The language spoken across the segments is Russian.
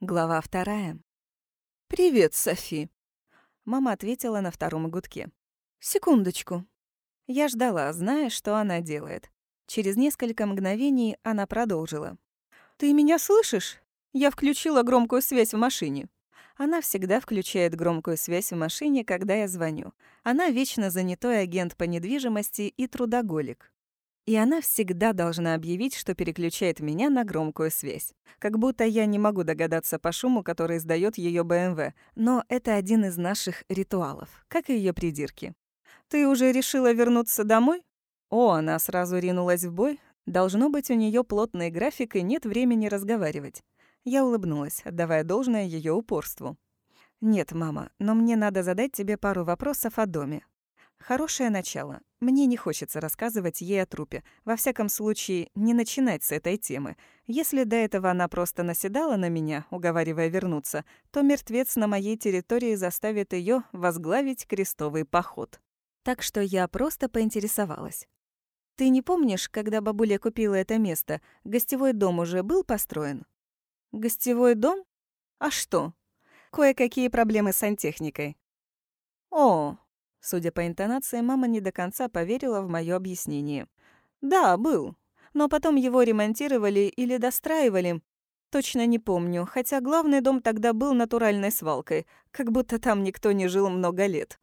Глава вторая. «Привет, Софи!» Мама ответила на втором гудке. «Секундочку». Я ждала, зная, что она делает. Через несколько мгновений она продолжила. «Ты меня слышишь? Я включила громкую связь в машине». Она всегда включает громкую связь в машине, когда я звоню. Она вечно занятой агент по недвижимости и трудоголик. И она всегда должна объявить, что переключает меня на громкую связь. Как будто я не могу догадаться по шуму, который издает ее БМВ. Но это один из наших ритуалов, как и ее придирки. «Ты уже решила вернуться домой?» О, она сразу ринулась в бой. Должно быть, у нее плотный график и нет времени разговаривать. Я улыбнулась, отдавая должное ее упорству. «Нет, мама, но мне надо задать тебе пару вопросов о доме. Хорошее начало. Мне не хочется рассказывать ей о трупе. Во всяком случае, не начинать с этой темы. Если до этого она просто наседала на меня, уговаривая вернуться, то мертвец на моей территории заставит ее возглавить крестовый поход. Так что я просто поинтересовалась. «Ты не помнишь, когда бабуля купила это место, гостевой дом уже был построен?» «Гостевой дом? А что?» «Кое-какие проблемы с сантехникой». «О, Судя по интонации, мама не до конца поверила в моё объяснение. «Да, был. Но потом его ремонтировали или достраивали. Точно не помню, хотя главный дом тогда был натуральной свалкой, как будто там никто не жил много лет.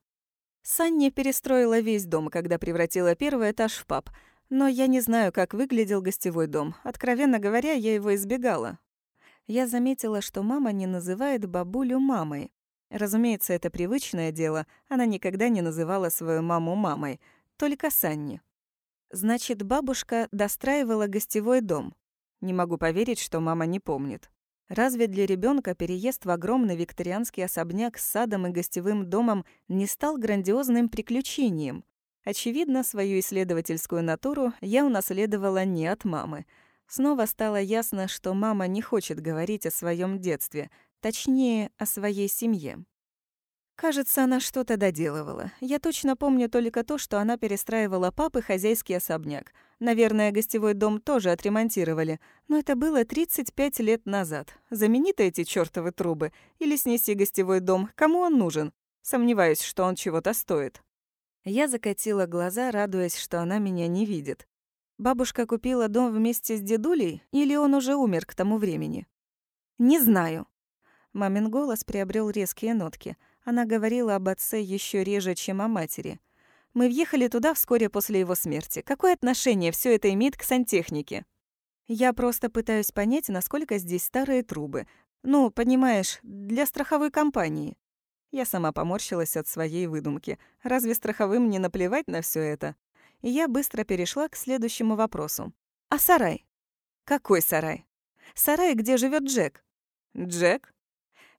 Санни перестроила весь дом, когда превратила первый этаж в паб. Но я не знаю, как выглядел гостевой дом. Откровенно говоря, я его избегала. Я заметила, что мама не называет бабулю мамой. Разумеется, это привычное дело, она никогда не называла свою маму мамой, только Санни. Значит, бабушка достраивала гостевой дом. Не могу поверить, что мама не помнит. Разве для ребенка переезд в огромный викторианский особняк с садом и гостевым домом не стал грандиозным приключением? Очевидно, свою исследовательскую натуру я унаследовала не от мамы. Снова стало ясно, что мама не хочет говорить о своем детстве — Точнее, о своей семье. Кажется, она что-то доделывала. Я точно помню только то, что она перестраивала папы хозяйский особняк. Наверное, гостевой дом тоже отремонтировали. Но это было 35 лет назад. Замени-то эти чёртовы трубы. Или снеси гостевой дом. Кому он нужен? Сомневаюсь, что он чего-то стоит. Я закатила глаза, радуясь, что она меня не видит. Бабушка купила дом вместе с дедулей, или он уже умер к тому времени? Не знаю. Мамин голос приобрел резкие нотки. Она говорила об отце еще реже, чем о матери. Мы въехали туда вскоре после его смерти. Какое отношение все это имеет к сантехнике? Я просто пытаюсь понять, насколько здесь старые трубы. Ну, понимаешь, для страховой компании. Я сама поморщилась от своей выдумки. Разве страховым не наплевать на все это? И я быстро перешла к следующему вопросу. А сарай? Какой сарай? Сарай, где живет Джек. Джек?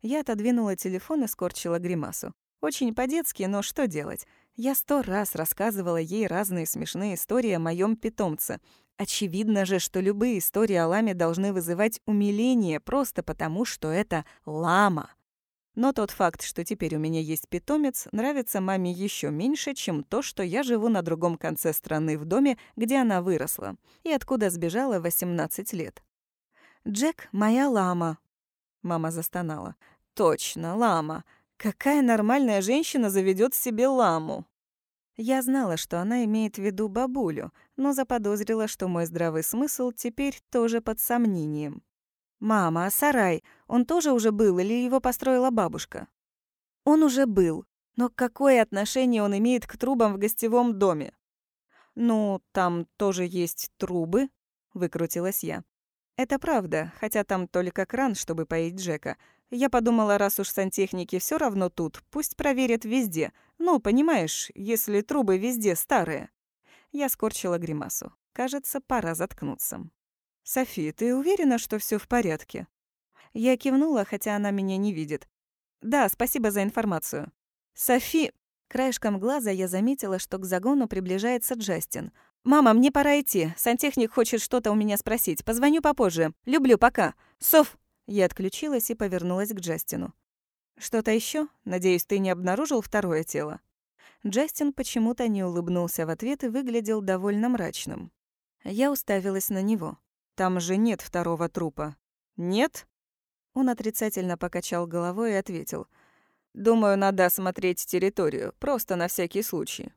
Я отодвинула телефон и скорчила гримасу. Очень по-детски, но что делать? Я сто раз рассказывала ей разные смешные истории о моем питомце. Очевидно же, что любые истории о ламе должны вызывать умиление просто потому, что это лама. Но тот факт, что теперь у меня есть питомец, нравится маме еще меньше, чем то, что я живу на другом конце страны в доме, где она выросла, и откуда сбежала 18 лет. «Джек — моя лама», Мама застонала. «Точно, лама. Какая нормальная женщина заведет себе ламу?» Я знала, что она имеет в виду бабулю, но заподозрила, что мой здравый смысл теперь тоже под сомнением. «Мама, а сарай, он тоже уже был или его построила бабушка?» «Он уже был. Но какое отношение он имеет к трубам в гостевом доме?» «Ну, там тоже есть трубы», — выкрутилась я. Это правда, хотя там только кран, чтобы поить Джека. Я подумала, раз уж сантехники все равно тут, пусть проверят везде. Ну, понимаешь, если трубы везде старые. Я скорчила гримасу. Кажется, пора заткнуться. «Софи, ты уверена, что все в порядке?» Я кивнула, хотя она меня не видит. «Да, спасибо за информацию». «Софи...» Краешком глаза я заметила, что к загону приближается Джастин. «Мама, мне пора идти. Сантехник хочет что-то у меня спросить. Позвоню попозже. Люблю, пока. Соф!» Я отключилась и повернулась к Джастину. «Что-то еще? Надеюсь, ты не обнаружил второе тело?» Джастин почему-то не улыбнулся в ответ и выглядел довольно мрачным. Я уставилась на него. «Там же нет второго трупа». «Нет?» Он отрицательно покачал головой и ответил. «Думаю, надо осмотреть территорию, просто на всякий случай».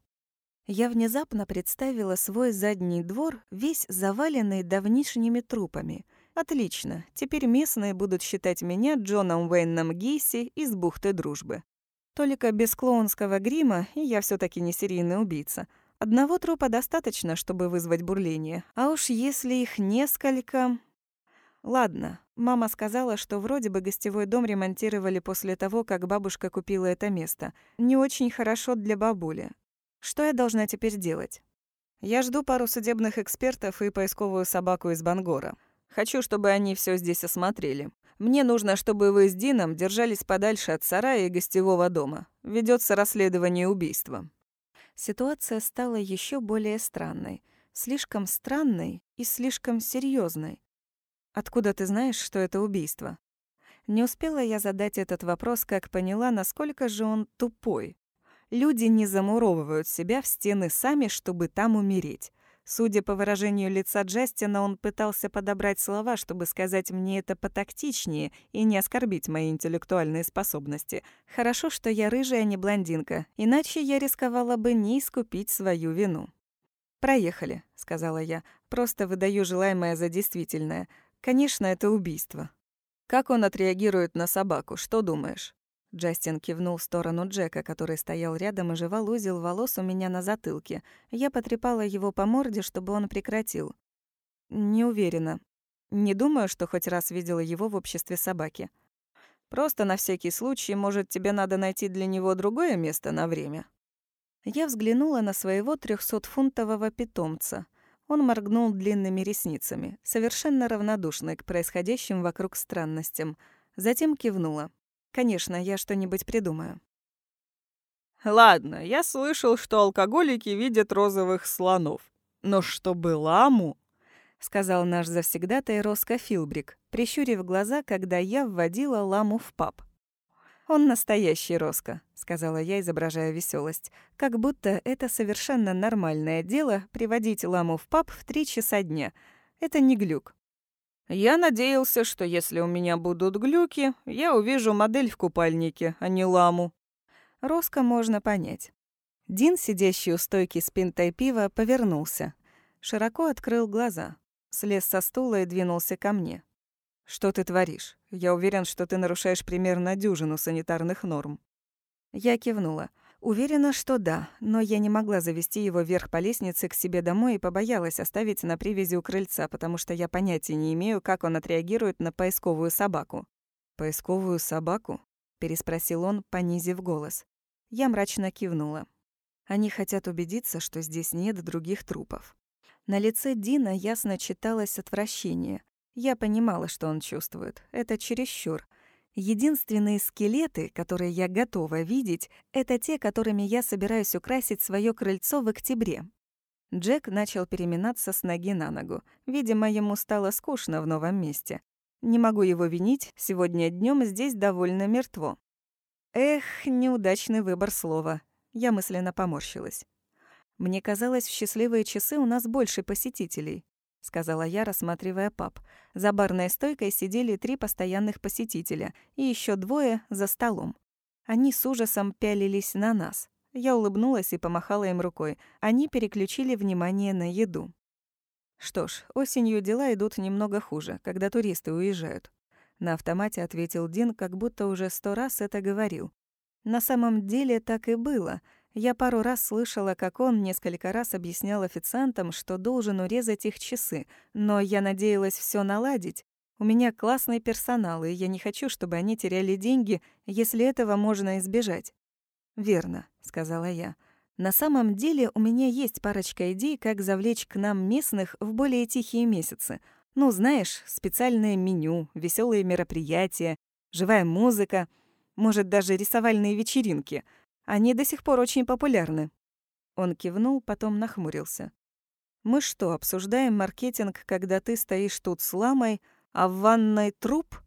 Я внезапно представила свой задний двор, весь заваленный давнишними трупами. Отлично, теперь местные будут считать меня Джоном Уэйном Гейси из бухты Дружбы. Только без клоунского грима, и я все таки не серийный убийца. Одного трупа достаточно, чтобы вызвать бурление. А уж если их несколько... Ладно, мама сказала, что вроде бы гостевой дом ремонтировали после того, как бабушка купила это место. Не очень хорошо для бабули. Что я должна теперь делать? Я жду пару судебных экспертов и поисковую собаку из Бангора. Хочу, чтобы они все здесь осмотрели. Мне нужно, чтобы вы с Дином держались подальше от сарая и гостевого дома. Ведется расследование убийства. Ситуация стала еще более странной. Слишком странной и слишком серьезной. Откуда ты знаешь, что это убийство? Не успела я задать этот вопрос, как поняла, насколько же он тупой. Люди не замуровывают себя в стены сами, чтобы там умереть. Судя по выражению лица Джастина, он пытался подобрать слова, чтобы сказать мне это потактичнее и не оскорбить мои интеллектуальные способности. Хорошо, что я рыжая, а не блондинка, иначе я рисковала бы не искупить свою вину. «Проехали», — сказала я. «Просто выдаю желаемое за действительное. Конечно, это убийство». «Как он отреагирует на собаку, что думаешь?» Джастин кивнул в сторону Джека, который стоял рядом и жевал узел волос у меня на затылке. Я потрепала его по морде, чтобы он прекратил. Не уверена. Не думаю, что хоть раз видела его в обществе собаки. Просто на всякий случай, может, тебе надо найти для него другое место на время. Я взглянула на своего трехсотфунтового питомца. Он моргнул длинными ресницами, совершенно равнодушный к происходящим вокруг странностям. Затем кивнула. Конечно, я что-нибудь придумаю. Ладно, я слышал, что алкоголики видят розовых слонов. Но чтобы ламу... Сказал наш завсегдатай Роско Филбрик, прищурив глаза, когда я вводила ламу в паб. «Он настоящий Роско», — сказала я, изображая веселость. «Как будто это совершенно нормальное дело приводить ламу в паб в три часа дня. Это не глюк. Я надеялся, что если у меня будут глюки, я увижу модель в купальнике, а не ламу. Роско можно понять. Дин, сидящий у стойки с пинтой пива, повернулся. Широко открыл глаза. Слез со стула и двинулся ко мне. «Что ты творишь? Я уверен, что ты нарушаешь примерно дюжину санитарных норм». Я кивнула. Уверена, что да, но я не могла завести его вверх по лестнице к себе домой и побоялась оставить на привязи у крыльца, потому что я понятия не имею, как он отреагирует на поисковую собаку. «Поисковую собаку?» — переспросил он, понизив голос. Я мрачно кивнула. Они хотят убедиться, что здесь нет других трупов. На лице Дина ясно читалось отвращение. Я понимала, что он чувствует. Это чересчур — Единственные скелеты, которые я готова видеть, это те, которыми я собираюсь украсить свое крыльцо в октябре. Джек начал переминаться с ноги на ногу. Видимо, ему стало скучно в новом месте. Не могу его винить, сегодня днем здесь довольно мертво. Эх, неудачный выбор слова. Я мысленно поморщилась. Мне казалось, в счастливые часы у нас больше посетителей. — сказала я, рассматривая паб. За барной стойкой сидели три постоянных посетителя и еще двое за столом. Они с ужасом пялились на нас. Я улыбнулась и помахала им рукой. Они переключили внимание на еду. Что ж, осенью дела идут немного хуже, когда туристы уезжают. На автомате ответил Дин, как будто уже сто раз это говорил. На самом деле так и было — я пару раз слышала, как он несколько раз объяснял официантам, что должен урезать их часы, но я надеялась все наладить. У меня классный персонал, и я не хочу, чтобы они теряли деньги, если этого можно избежать. «Верно», — сказала я. «На самом деле у меня есть парочка идей, как завлечь к нам местных в более тихие месяцы. Ну, знаешь, специальное меню, веселые мероприятия, живая музыка, может, даже рисовальные вечеринки — они до сих пор очень популярны». Он кивнул, потом нахмурился. «Мы что, обсуждаем маркетинг, когда ты стоишь тут с ламой, а в ванной труп?»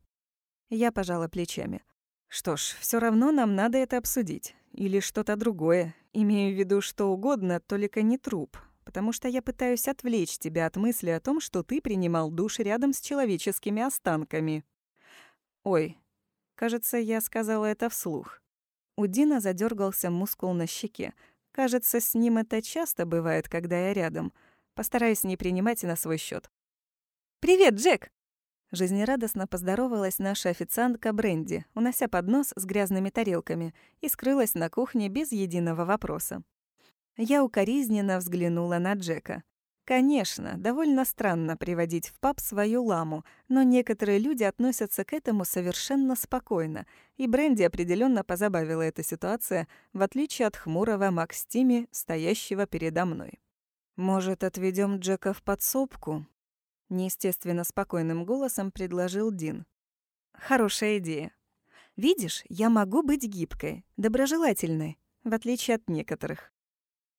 Я пожала плечами. «Что ж, все равно нам надо это обсудить. Или что-то другое. Имею в виду что угодно, только не труп. Потому что я пытаюсь отвлечь тебя от мысли о том, что ты принимал душ рядом с человеческими останками». Ой, кажется, я сказала это вслух. У Дина задергался мускул на щеке. Кажется, с ним это часто бывает, когда я рядом. Постараюсь не принимать на свой счет. «Привет, Джек!» Жизнерадостно поздоровалась наша официантка Бренди, унося поднос с грязными тарелками, и скрылась на кухне без единого вопроса. Я укоризненно взглянула на Джека. Конечно, довольно странно приводить в паб свою ламу, но некоторые люди относятся к этому совершенно спокойно, и Бренди определенно позабавила эта ситуация, в отличие от хмурого Макс Тими, стоящего передо мной. «Может, отведем Джека в подсобку?» Неестественно спокойным голосом предложил Дин. «Хорошая идея. Видишь, я могу быть гибкой, доброжелательной, в отличие от некоторых.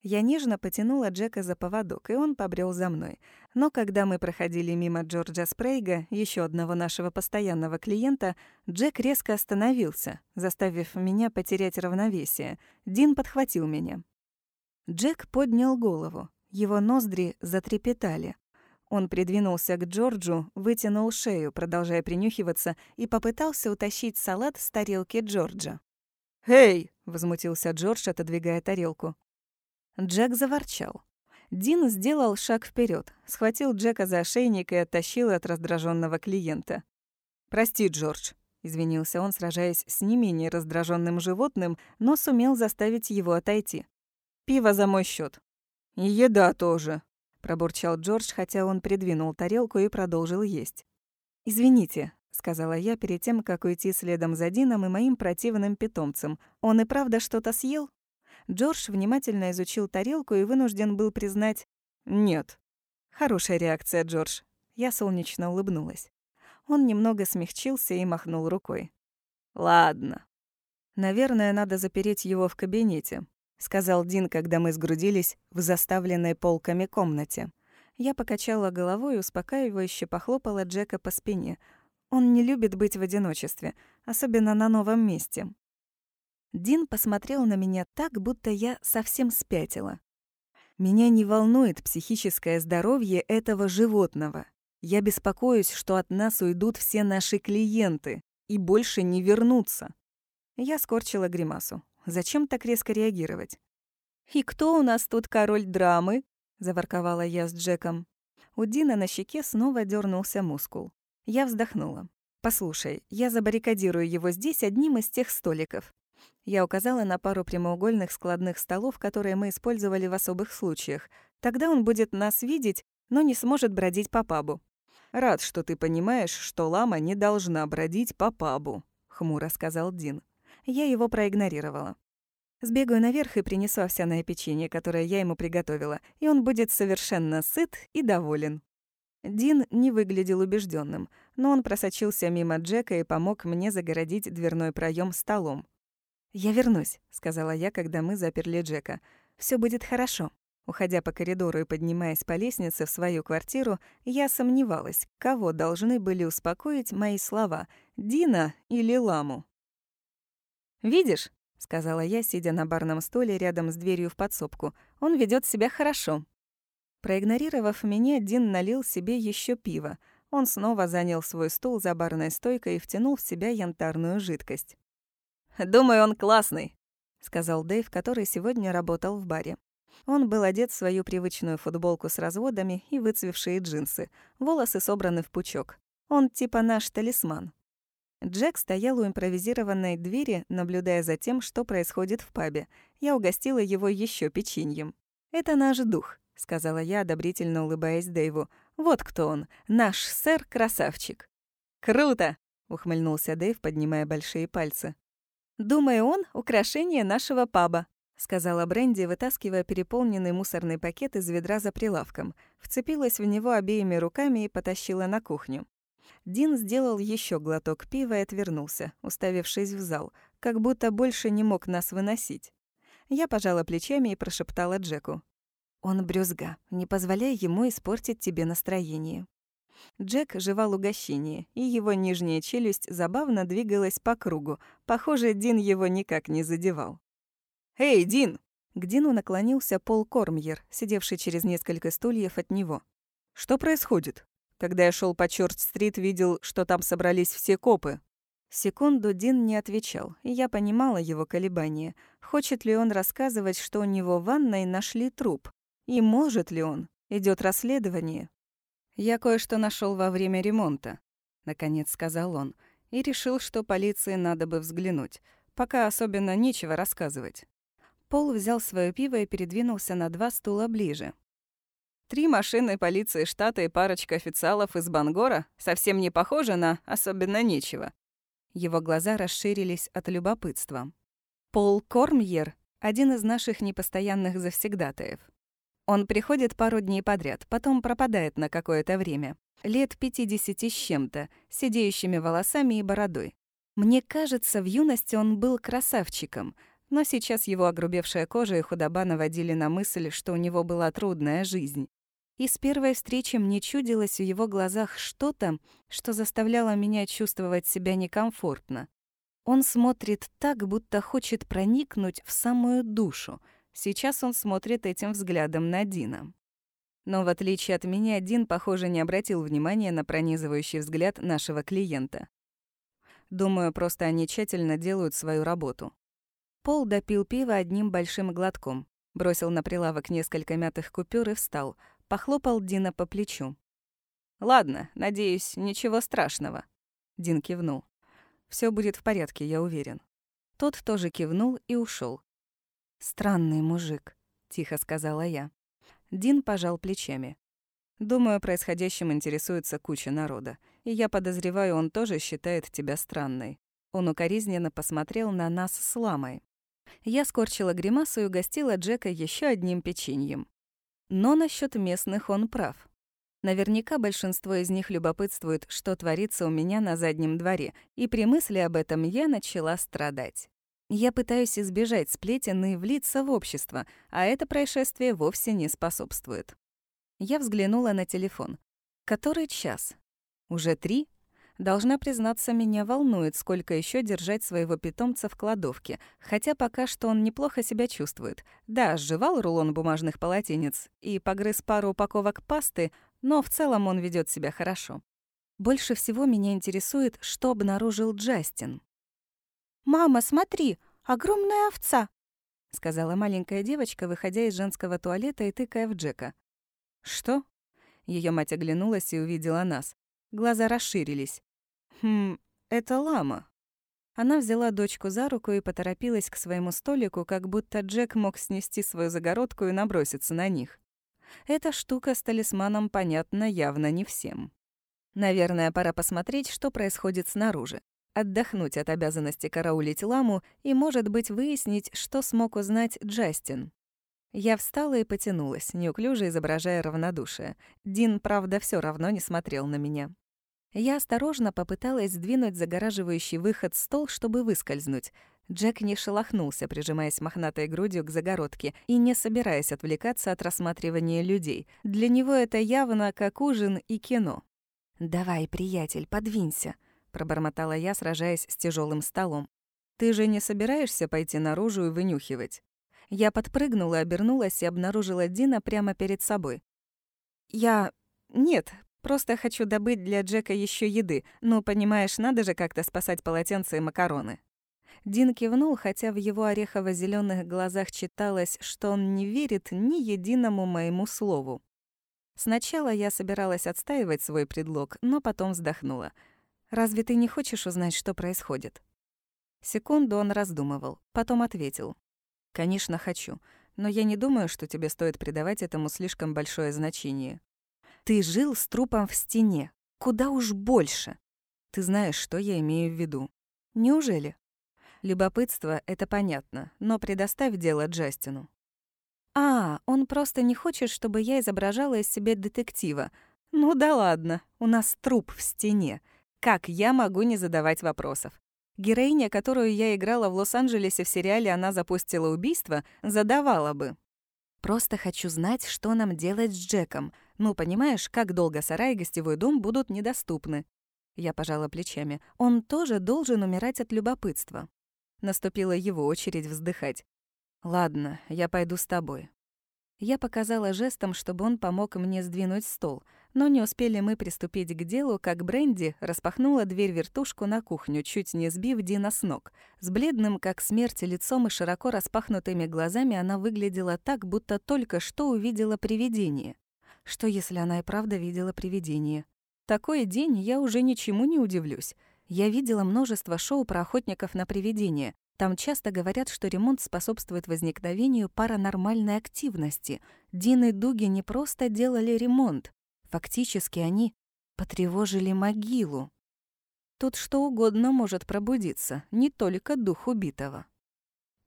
Я нежно потянула Джека за поводок, и он побрел за мной. Но когда мы проходили мимо Джорджа Спрейга, еще одного нашего постоянного клиента, Джек резко остановился, заставив меня потерять равновесие. Дин подхватил меня. Джек поднял голову. Его ноздри затрепетали. Он придвинулся к Джорджу, вытянул шею, продолжая принюхиваться, и попытался утащить салат с тарелки Джорджа. «Эй!» — возмутился Джордж, отодвигая тарелку. Джек заворчал. Дин сделал шаг вперед, схватил Джека за ошейник и оттащил от раздраженного клиента. «Прости, Джордж», — извинился он, сражаясь с не менее раздраженным животным, но сумел заставить его отойти. «Пиво за мой счет. «И еда тоже», пробурчал Джордж, хотя он придвинул тарелку и продолжил есть. «Извините», — сказала я перед тем, как уйти следом за Дином и моим противным питомцем. «Он и правда что-то съел?» Джордж внимательно изучил тарелку и вынужден был признать «нет». Хорошая реакция, Джордж. Я солнечно улыбнулась. Он немного смягчился и махнул рукой. «Ладно. Наверное, надо запереть его в кабинете сказал Дин, когда мы сгрудились в заставленной полками комнате. Я покачала головой и успокаивающе похлопала Джека по спине. Он не любит быть в одиночестве, особенно на новом месте. Дин посмотрел на меня так, будто я совсем спятила. Меня не волнует психическое здоровье этого животного. Я беспокоюсь, что от нас уйдут все наши клиенты и больше не вернутся. Я скорчила гримасу. Зачем так резко реагировать? «И кто у нас тут король драмы?» — заворковала я с Джеком. У Дина на щеке снова дернулся мускул. Я вздохнула. «Послушай, я забаррикадирую его здесь одним из тех столиков». Я указала на пару прямоугольных складных столов, которые мы использовали в особых случаях. Тогда он будет нас видеть, но не сможет бродить по пабу. «Рад, что ты понимаешь, что лама не должна бродить по пабу», — хмуро сказал Дин я его проигнорировала. Сбегаю наверх и принесу овсяное печенье, которое я ему приготовила, и он будет совершенно сыт и доволен. Дин не выглядел убежденным, но он просочился мимо Джека и помог мне загородить дверной проем столом. «Я вернусь», — сказала я, когда мы заперли Джека. Все будет хорошо». Уходя по коридору и поднимаясь по лестнице в свою квартиру, я сомневалась, кого должны были успокоить мои слова — Дина или Ламу. «Видишь?» — сказала я, сидя на барном стуле рядом с дверью в подсобку. «Он ведет себя хорошо». Проигнорировав меня, Дин налил себе еще пиво. Он снова занял свой стул за барной стойкой и втянул в себя янтарную жидкость. «Думаю, он классный», — сказал Дэйв, который сегодня работал в баре. Он был одет в свою привычную футболку с разводами и выцвевшие джинсы, волосы собраны в пучок. Он типа наш талисман. Джек стоял у импровизированной двери, наблюдая за тем, что происходит в пабе. Я угостила его еще печеньем. «Это наш дух», — сказала я, одобрительно улыбаясь Дэйву. «Вот кто он, наш сэр-красавчик». «Круто!» — ухмыльнулся Дэйв, поднимая большие пальцы. «Думаю, он — украшение нашего паба», — сказала Бренди, вытаскивая переполненный мусорный пакет из ведра за прилавком. Вцепилась в него обеими руками и потащила на кухню. Дин сделал еще глоток пива и отвернулся, уставившись в зал, как будто больше не мог нас выносить. Я пожала плечами и прошептала Джеку. «Он брюзга, не позволяй ему испортить тебе настроение». Джек жевал угощение, и его нижняя челюсть забавно двигалась по кругу. Похоже, Дин его никак не задевал. «Эй, Дин!» К Дину наклонился Пол Кормьер, сидевший через несколько стульев от него. «Что происходит?» Когда я шел по Чёрт-стрит, видел, что там собрались все копы. Секунду Дин не отвечал, и я понимала его колебания. Хочет ли он рассказывать, что у него в ванной нашли труп? И может ли он? Идет расследование. «Я кое-что нашел во время ремонта», — наконец сказал он, и решил, что полиции надо бы взглянуть. Пока особенно нечего рассказывать. Пол взял свое пиво и передвинулся на два стула ближе. Три машины полиции штата и парочка официалов из Бангора совсем не похожи на особенно нечего. Его глаза расширились от любопытства. Пол Кормьер — один из наших непостоянных завсегдатаев. Он приходит пару дней подряд, потом пропадает на какое-то время. Лет 50 с чем-то, сидеющими волосами и бородой. Мне кажется, в юности он был красавчиком, но сейчас его огрубевшая кожа и худоба наводили на мысль, что у него была трудная жизнь. И с первой встречи мне чудилось в его глазах что-то, что заставляло меня чувствовать себя некомфортно. Он смотрит так, будто хочет проникнуть в самую душу. Сейчас он смотрит этим взглядом на Дина. Но в отличие от меня, Дин, похоже, не обратил внимания на пронизывающий взгляд нашего клиента. Думаю, просто они тщательно делают свою работу. Пол допил пиво одним большим глотком, бросил на прилавок несколько мятых купюр и встал — Похлопал Дина по плечу. «Ладно, надеюсь, ничего страшного». Дин кивнул. Все будет в порядке, я уверен». Тот тоже кивнул и ушел. «Странный мужик», — тихо сказала я. Дин пожал плечами. «Думаю, происходящим интересуется куча народа, и я подозреваю, он тоже считает тебя странной». Он укоризненно посмотрел на нас с ламой. Я скорчила гримасу и угостила Джека еще одним печеньем. Но насчет местных он прав. Наверняка большинство из них любопытствует, что творится у меня на заднем дворе, и при мысли об этом я начала страдать. Я пытаюсь избежать сплетен и влиться в общество, а это происшествие вовсе не способствует. Я взглянула на телефон. Который час? Уже три? Должна признаться, меня волнует, сколько еще держать своего питомца в кладовке, хотя пока что он неплохо себя чувствует. Да, сживал рулон бумажных полотенец и погрыз пару упаковок пасты, но в целом он ведет себя хорошо. Больше всего меня интересует, что обнаружил Джастин. «Мама, смотри, огромная овца!» — сказала маленькая девочка, выходя из женского туалета и тыкая в Джека. «Что?» Ее мать оглянулась и увидела нас. Глаза расширились. «Хм, это лама». Она взяла дочку за руку и поторопилась к своему столику, как будто Джек мог снести свою загородку и наброситься на них. Эта штука с талисманом понятна явно не всем. Наверное, пора посмотреть, что происходит снаружи. Отдохнуть от обязанности караулить ламу и, может быть, выяснить, что смог узнать Джастин. Я встала и потянулась, неуклюже изображая равнодушие. Дин, правда, все равно не смотрел на меня. Я осторожно попыталась сдвинуть загораживающий выход стол, чтобы выскользнуть. Джек не шелохнулся, прижимаясь мохнатой грудью к загородке и не собираясь отвлекаться от рассматривания людей. Для него это явно как ужин и кино. «Давай, приятель, подвинься», — пробормотала я, сражаясь с тяжелым столом. «Ты же не собираешься пойти наружу и вынюхивать?» Я подпрыгнула, обернулась и обнаружила Дина прямо перед собой. «Я... Нет, Просто хочу добыть для Джека еще еды. Ну, понимаешь, надо же как-то спасать полотенца и макароны». Дин кивнул, хотя в его орехово зеленых глазах читалось, что он не верит ни единому моему слову. Сначала я собиралась отстаивать свой предлог, но потом вздохнула. «Разве ты не хочешь узнать, что происходит?» Секунду он раздумывал, потом ответил. «Конечно, хочу, но я не думаю, что тебе стоит придавать этому слишком большое значение. Ты жил с трупом в стене. Куда уж больше. Ты знаешь, что я имею в виду. Неужели? Любопытство — это понятно, но предоставь дело Джастину. А, он просто не хочет, чтобы я изображала из себя детектива. Ну да ладно, у нас труп в стене. Как я могу не задавать вопросов? Героиня, которую я играла в Лос-Анджелесе в сериале «Она запустила убийство», задавала бы. Просто хочу знать, что нам делать с Джеком. Ну, понимаешь, как долго сарай и гостевой дом будут недоступны. Я пожала плечами. Он тоже должен умирать от любопытства. Наступила его очередь вздыхать. «Ладно, я пойду с тобой». Я показала жестом, чтобы он помог мне сдвинуть стол, Но не успели мы приступить к делу, как Бренди распахнула дверь-вертушку на кухню, чуть не сбив Дина с ног. С бледным, как смерть, лицом и широко распахнутыми глазами она выглядела так, будто только что увидела привидение. Что, если она и правда видела привидение? Такой день я уже ничему не удивлюсь. Я видела множество шоу про охотников на привидения. Там часто говорят, что ремонт способствует возникновению паранормальной активности. Дин и Дуги не просто делали ремонт, Фактически они потревожили могилу. Тут что угодно может пробудиться, не только дух убитого.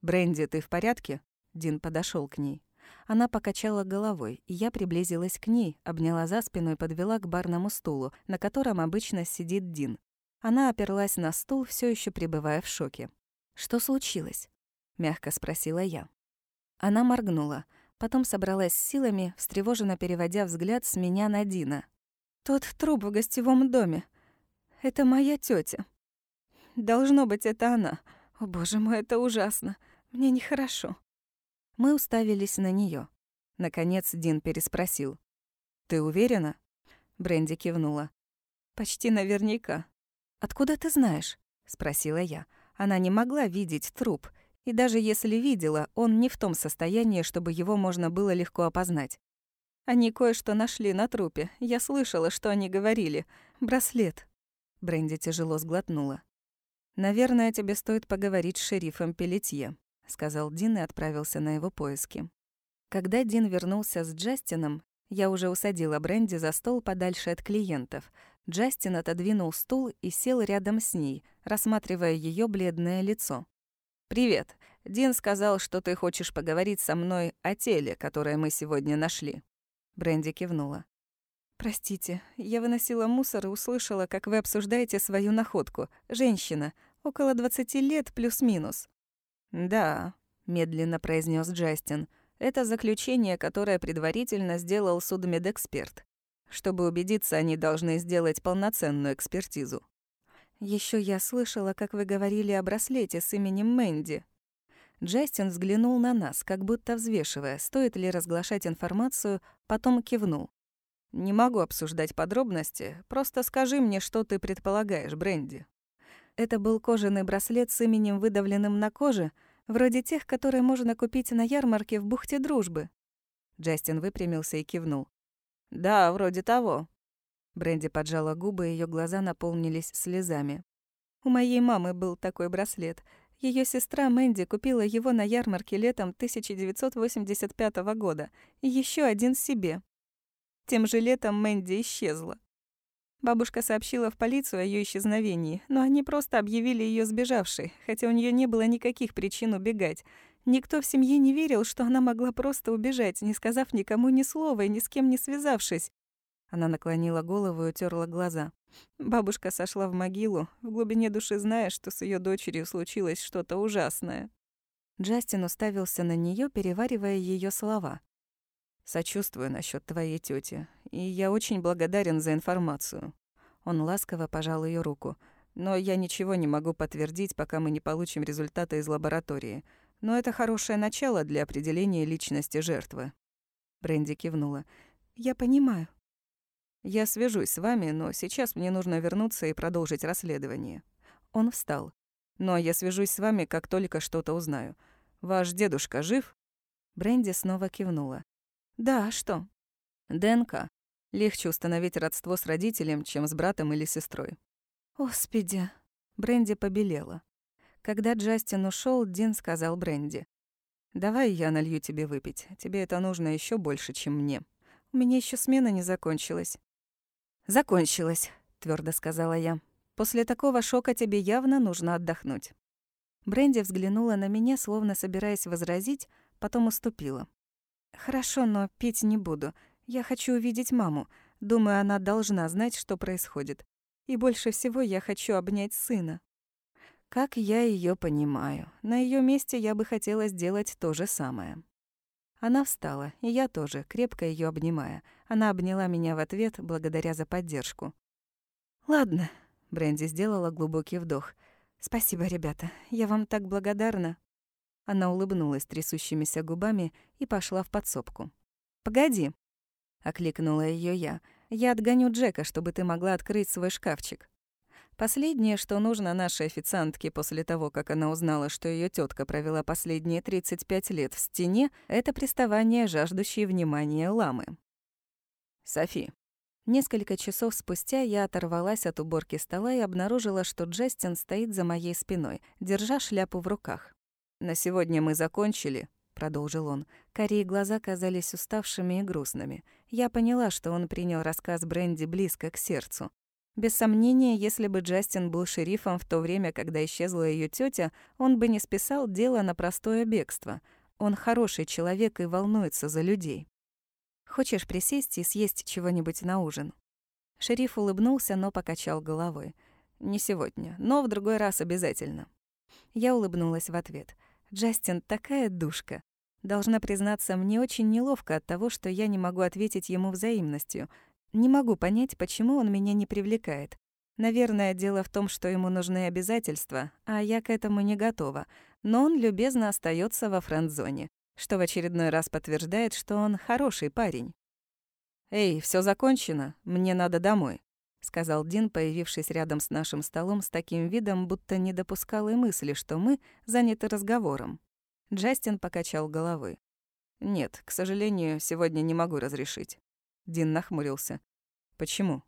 «Бренди, ты в порядке?» Дин подошел к ней. Она покачала головой, и я приблизилась к ней, обняла за спину и подвела к барному стулу, на котором обычно сидит Дин. Она оперлась на стул, все еще пребывая в шоке. «Что случилось?» — мягко спросила я. Она моргнула — Потом собралась с силами, встревоженно переводя взгляд с меня на Дина. «Тот труп в гостевом доме. Это моя тетя. Должно быть, это она. О, боже мой, это ужасно. Мне нехорошо». Мы уставились на нее. Наконец Дин переспросил. «Ты уверена?» Бренди кивнула. «Почти наверняка». «Откуда ты знаешь?» — спросила я. Она не могла видеть труп, и даже если видела, он не в том состоянии, чтобы его можно было легко опознать. Они кое-что нашли на трупе. Я слышала, что они говорили. Браслет. Бренди тяжело сглотнула. «Наверное, тебе стоит поговорить с шерифом Пелетье», — сказал Дин и отправился на его поиски. Когда Дин вернулся с Джастином, я уже усадила Бренди за стол подальше от клиентов. Джастин отодвинул стул и сел рядом с ней, рассматривая ее бледное лицо. «Привет. Дин сказал, что ты хочешь поговорить со мной о теле, которое мы сегодня нашли». Бренди кивнула. «Простите, я выносила мусор и услышала, как вы обсуждаете свою находку. Женщина, около 20 лет плюс-минус». «Да», — медленно произнес Джастин, «это заключение, которое предварительно сделал судмедэксперт. Чтобы убедиться, они должны сделать полноценную экспертизу. Еще я слышала, как вы говорили о браслете с именем Мэнди». Джастин взглянул на нас, как будто взвешивая, стоит ли разглашать информацию, потом кивнул. «Не могу обсуждать подробности, просто скажи мне, что ты предполагаешь, Бренди». Это был кожаный браслет с именем, выдавленным на коже, вроде тех, которые можно купить на ярмарке в бухте Дружбы. Джастин выпрямился и кивнул. «Да, вроде того. Бренди поджала губы, ее глаза наполнились слезами. У моей мамы был такой браслет. Ее сестра Мэнди купила его на ярмарке летом 1985 года, еще один себе. Тем же летом Мэнди исчезла. Бабушка сообщила в полицию о ее исчезновении, но они просто объявили ее сбежавшей, хотя у нее не было никаких причин убегать. Никто в семье не верил, что она могла просто убежать, не сказав никому ни слова и ни с кем не связавшись. Она наклонила голову и утерла глаза. Бабушка сошла в могилу, в глубине души зная, что с ее дочерью случилось что-то ужасное. Джастин уставился на нее, переваривая ее слова. «Сочувствую насчет твоей тети, и я очень благодарен за информацию». Он ласково пожал ее руку. «Но я ничего не могу подтвердить, пока мы не получим результаты из лаборатории. Но это хорошее начало для определения личности жертвы». Бренди кивнула. «Я понимаю. Я свяжусь с вами, но сейчас мне нужно вернуться и продолжить расследование. Он встал. Но я свяжусь с вами, как только что-то узнаю. Ваш дедушка жив? Бренди снова кивнула. Да, а что? ДНК. Легче установить родство с родителем, чем с братом или сестрой. Господи. Бренди побелела. Когда Джастин ушел, Дин сказал Бренди. «Давай я налью тебе выпить. Тебе это нужно еще больше, чем мне. У меня еще смена не закончилась». «Закончилось», — твердо сказала я. «После такого шока тебе явно нужно отдохнуть». Бренди взглянула на меня, словно собираясь возразить, потом уступила. «Хорошо, но пить не буду. Я хочу увидеть маму. Думаю, она должна знать, что происходит. И больше всего я хочу обнять сына». Как я ее понимаю. На ее месте я бы хотела сделать то же самое. Она встала, и я тоже, крепко ее обнимая. Она обняла меня в ответ, благодаря за поддержку. «Ладно», — Бренди сделала глубокий вдох. «Спасибо, ребята. Я вам так благодарна». Она улыбнулась трясущимися губами и пошла в подсобку. «Погоди», — окликнула ее я. Я отгоню Джека, чтобы ты могла открыть свой шкафчик. Последнее, что нужно нашей официантке после того, как она узнала, что ее тетка провела последние 35 лет в стене, это приставание жаждущей внимания ламы. Софи. Несколько часов спустя я оторвалась от уборки стола и обнаружила, что Джастин стоит за моей спиной, держа шляпу в руках. «На сегодня мы закончили», — продолжил он. Карие глаза казались уставшими и грустными. Я поняла, что он принял рассказ Бренди близко к сердцу. Без сомнения, если бы Джастин был шерифом в то время, когда исчезла ее тетя, он бы не списал дело на простое бегство. Он хороший человек и волнуется за людей. «Хочешь присесть и съесть чего-нибудь на ужин?» Шериф улыбнулся, но покачал головой. «Не сегодня, но в другой раз обязательно». Я улыбнулась в ответ. «Джастин такая душка. Должна признаться, мне очень неловко от того, что я не могу ответить ему взаимностью — не могу понять, почему он меня не привлекает. Наверное, дело в том, что ему нужны обязательства, а я к этому не готова. Но он любезно остается во френд-зоне, что в очередной раз подтверждает, что он хороший парень. «Эй, все закончено, мне надо домой», — сказал Дин, появившись рядом с нашим столом с таким видом, будто не допускал и мысли, что мы заняты разговором. Джастин покачал головой. «Нет, к сожалению, сегодня не могу разрешить». Дин нахмурился. «Почему?»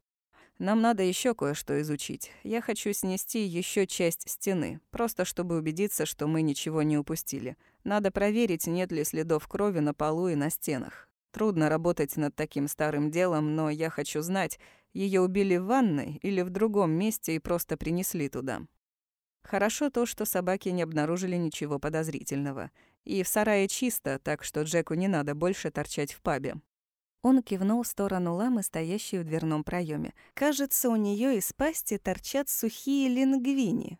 «Нам надо еще кое-что изучить. Я хочу снести еще часть стены, просто чтобы убедиться, что мы ничего не упустили. Надо проверить, нет ли следов крови на полу и на стенах. Трудно работать над таким старым делом, но я хочу знать, ее убили в ванной или в другом месте и просто принесли туда. Хорошо то, что собаки не обнаружили ничего подозрительного. И в сарае чисто, так что Джеку не надо больше торчать в пабе. Он кивнул в сторону ламы, стоящей в дверном проеме. Кажется, у нее из пасти торчат сухие лингвини.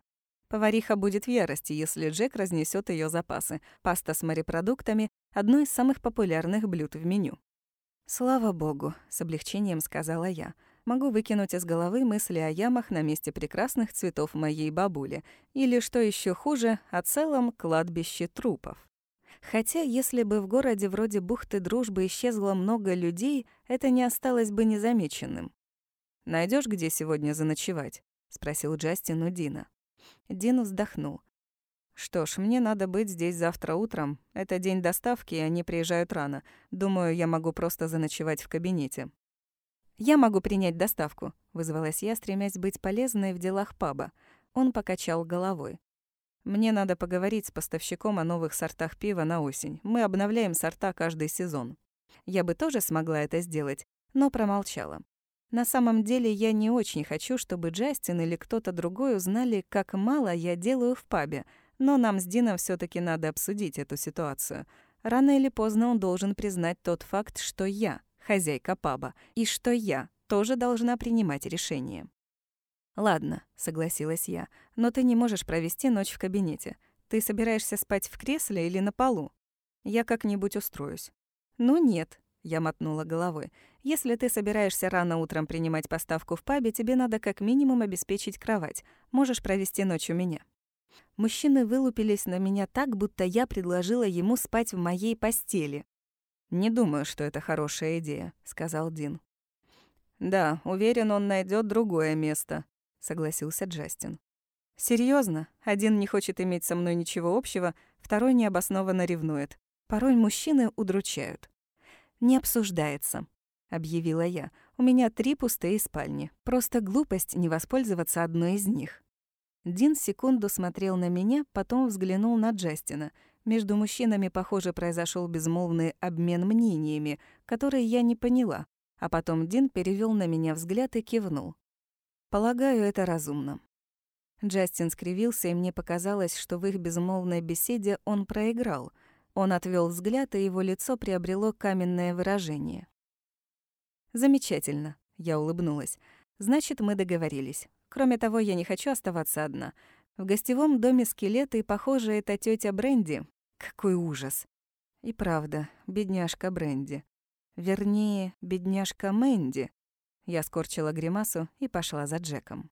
Повариха будет в ярости, если Джек разнесет ее запасы. Паста с морепродуктами — одно из самых популярных блюд в меню. «Слава богу», — с облегчением сказала я. «Могу выкинуть из головы мысли о ямах на месте прекрасных цветов моей бабули. Или, что еще хуже, о целом кладбище трупов». Хотя, если бы в городе вроде бухты Дружбы исчезло много людей, это не осталось бы незамеченным. Найдешь, где сегодня заночевать?» — спросил Джастин у Дина. Дин вздохнул. «Что ж, мне надо быть здесь завтра утром. Это день доставки, и они приезжают рано. Думаю, я могу просто заночевать в кабинете». «Я могу принять доставку», — вызвалась я, стремясь быть полезной в делах паба. Он покачал головой. Мне надо поговорить с поставщиком о новых сортах пива на осень. Мы обновляем сорта каждый сезон. Я бы тоже смогла это сделать, но промолчала. На самом деле я не очень хочу, чтобы Джастин или кто-то другой узнали, как мало я делаю в пабе, но нам с Дином все таки надо обсудить эту ситуацию. Рано или поздно он должен признать тот факт, что я хозяйка паба, и что я тоже должна принимать решения. «Ладно», — согласилась я, — «но ты не можешь провести ночь в кабинете. Ты собираешься спать в кресле или на полу? Я как-нибудь устроюсь». «Ну нет», — я мотнула головой. «Если ты собираешься рано утром принимать поставку в пабе, тебе надо как минимум обеспечить кровать. Можешь провести ночь у меня». Мужчины вылупились на меня так, будто я предложила ему спать в моей постели. «Не думаю, что это хорошая идея», — сказал Дин. «Да, уверен, он найдет другое место», согласился Джастин. Серьезно, один не хочет иметь со мной ничего общего, второй необоснованно ревнует. Порой мужчины удручают. Не обсуждается, объявила я. У меня три пустые спальни. Просто глупость не воспользоваться одной из них. Дин секунду смотрел на меня, потом взглянул на Джастина. Между мужчинами, похоже, произошел безмолвный обмен мнениями, который я не поняла. А потом Дин перевел на меня взгляд и кивнул. Полагаю, это разумно. Джастин скривился, и мне показалось, что в их безмолвной беседе он проиграл. Он отвел взгляд, и его лицо приобрело каменное выражение. «Замечательно», — я улыбнулась. «Значит, мы договорились. Кроме того, я не хочу оставаться одна. В гостевом доме скелеты, и, похоже, это тетя Бренди. Какой ужас!» И правда, бедняжка Бренди. Вернее, бедняжка Мэнди. Я скорчила гримасу и пошла за Джеком.